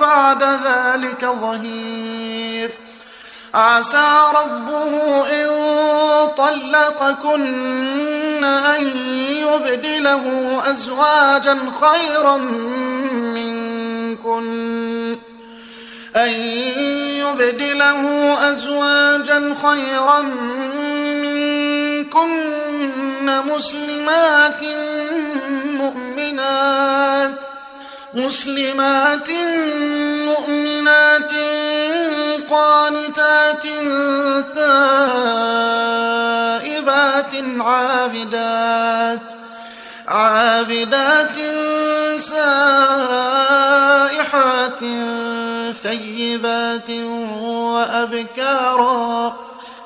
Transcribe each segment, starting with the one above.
بعد ذلك ظهير. عسى ربه إن طلقكن أن يبدله أزواجا خيرا منكن. أن يبدله أزواجا خيرا منكن مسلمات مؤمنات. مسلمات مؤمنات قانتات تائبات عابدات عابدات سائحات ثيبات وأبكارا.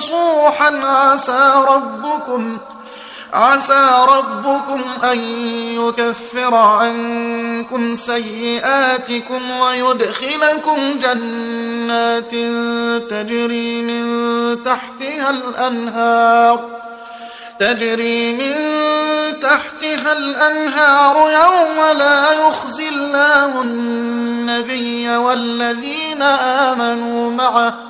نصوحا عسى ربكم عسى ربكم أن يكفر عنكم سيئاتكم ويدخلكم جنات تجري من تحتها الأنهار تجري من تحتها الأنهار يوم لا يخزي الله النبي والذين آمنوا معه.